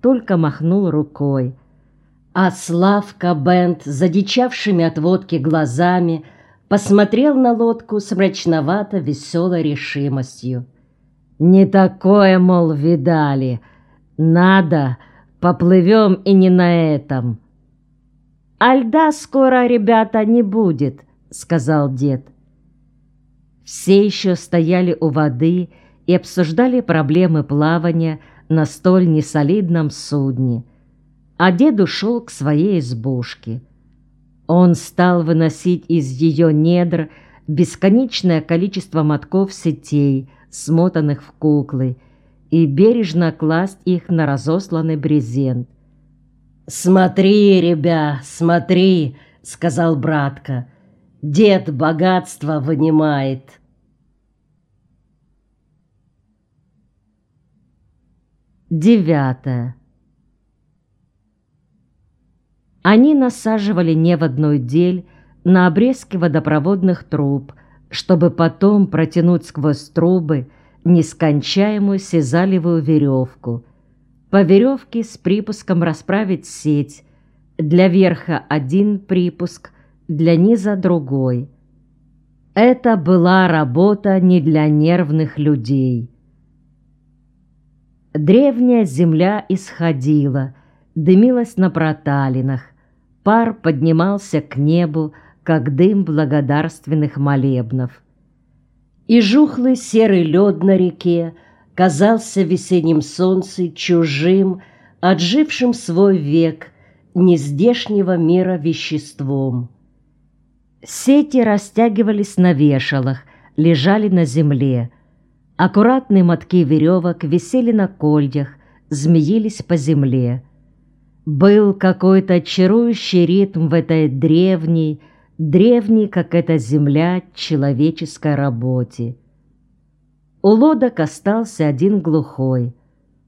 только махнул рукой. А Славка Бент, задичавшими от водки глазами, посмотрел на лодку с мрачновато-веселой решимостью. «Не такое, мол, видали. Надо, поплывем и не на этом». «А льда скоро, ребята, не будет», — сказал дед. Все еще стояли у воды и обсуждали проблемы плавания на столь несолидном судне, а дед ушел к своей избушке. Он стал выносить из ее недр бесконечное количество мотков сетей, смотанных в куклы, и бережно класть их на разосланный брезент. «Смотри, ребя, смотри!» — сказал братка. «Дед богатство вынимает!» Девятое. Они насаживали неводную дель на обрезки водопроводных труб, чтобы потом протянуть сквозь трубы нескончаемую сизалевую веревку. По веревке с припуском расправить сеть, для верха один припуск, для низа другой. Это была работа не для нервных людей. Древняя земля исходила, дымилась на проталинах, пар поднимался к небу, как дым благодарственных молебнов. И жухлый серый лед на реке казался в весеннем солнце чужим, отжившим свой век, нездешнего мира веществом. Сети растягивались на вешалах, лежали на земле. Аккуратные мотки веревок висели на кольях, змеились по земле. Был какой-то чарующий ритм в этой древней, древней, как эта земля, человеческой работе. У лодок остался один глухой.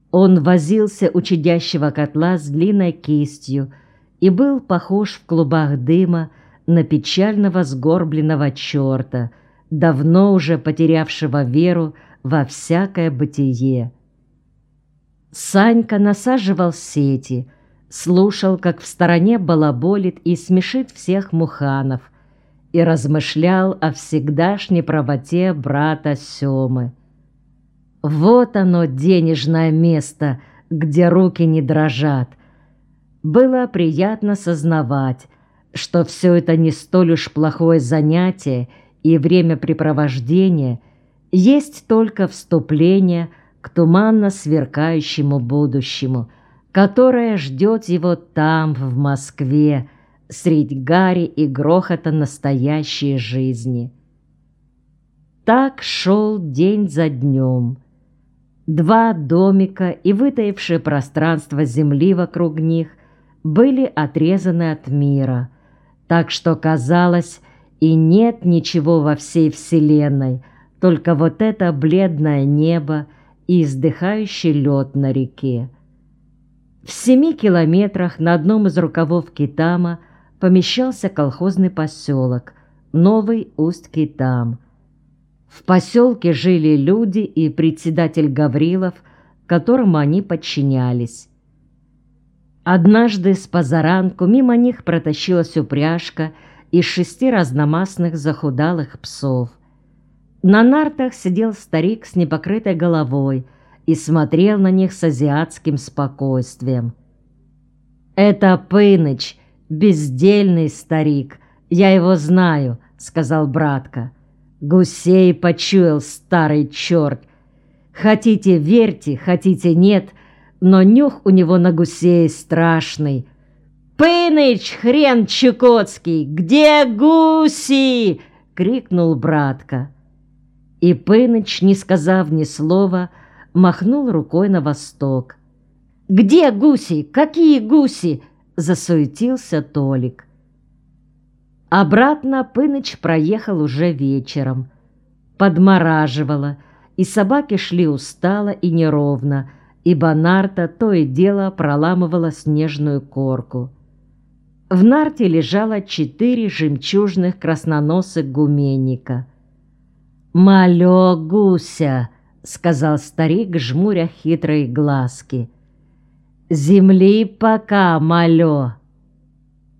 Он возился у чадящего котла с длинной кистью и был похож в клубах дыма на печального сгорбленного черта, давно уже потерявшего веру во всякое бытие. Санька насаживал сети — слушал, как в стороне балаболит и смешит всех муханов, и размышлял о всегдашней правоте брата Семы. Вот оно, денежное место, где руки не дрожат. Было приятно сознавать, что все это не столь уж плохое занятие и времяпрепровождение, есть только вступление к туманно сверкающему будущему – которая ждет его там, в Москве, средь гари и грохота настоящей жизни. Так шел день за днем. Два домика и вытаившее пространство земли вокруг них были отрезаны от мира, так что казалось, и нет ничего во всей вселенной, только вот это бледное небо и издыхающий лед на реке. В семи километрах на одном из рукавов Китама помещался колхозный поселок, Новый Усть-Китам. В поселке жили люди и председатель Гаврилов, которому они подчинялись. Однажды с позаранку мимо них протащилась упряжка из шести разномастных захудалых псов. На нартах сидел старик с непокрытой головой – и смотрел на них с азиатским спокойствием. «Это Пыныч, бездельный старик, я его знаю», — сказал братка. «Гусей почуял старый черт. Хотите верьте, хотите нет, но нюх у него на гусей страшный». «Пыныч, хрен чукотский, где гуси?» — крикнул братка. И Пыныч, не сказав ни слова, — махнул рукой на восток. «Где гуси? Какие гуси?» – засуетился Толик. Обратно Пыныч проехал уже вечером. Подмораживало, и собаки шли устало и неровно, ибо нарта то и дело проламывала снежную корку. В нарте лежало четыре жемчужных красноносых гуменника. «Малё гуся!» — сказал старик, жмуря хитрые глазки. земли пока молю.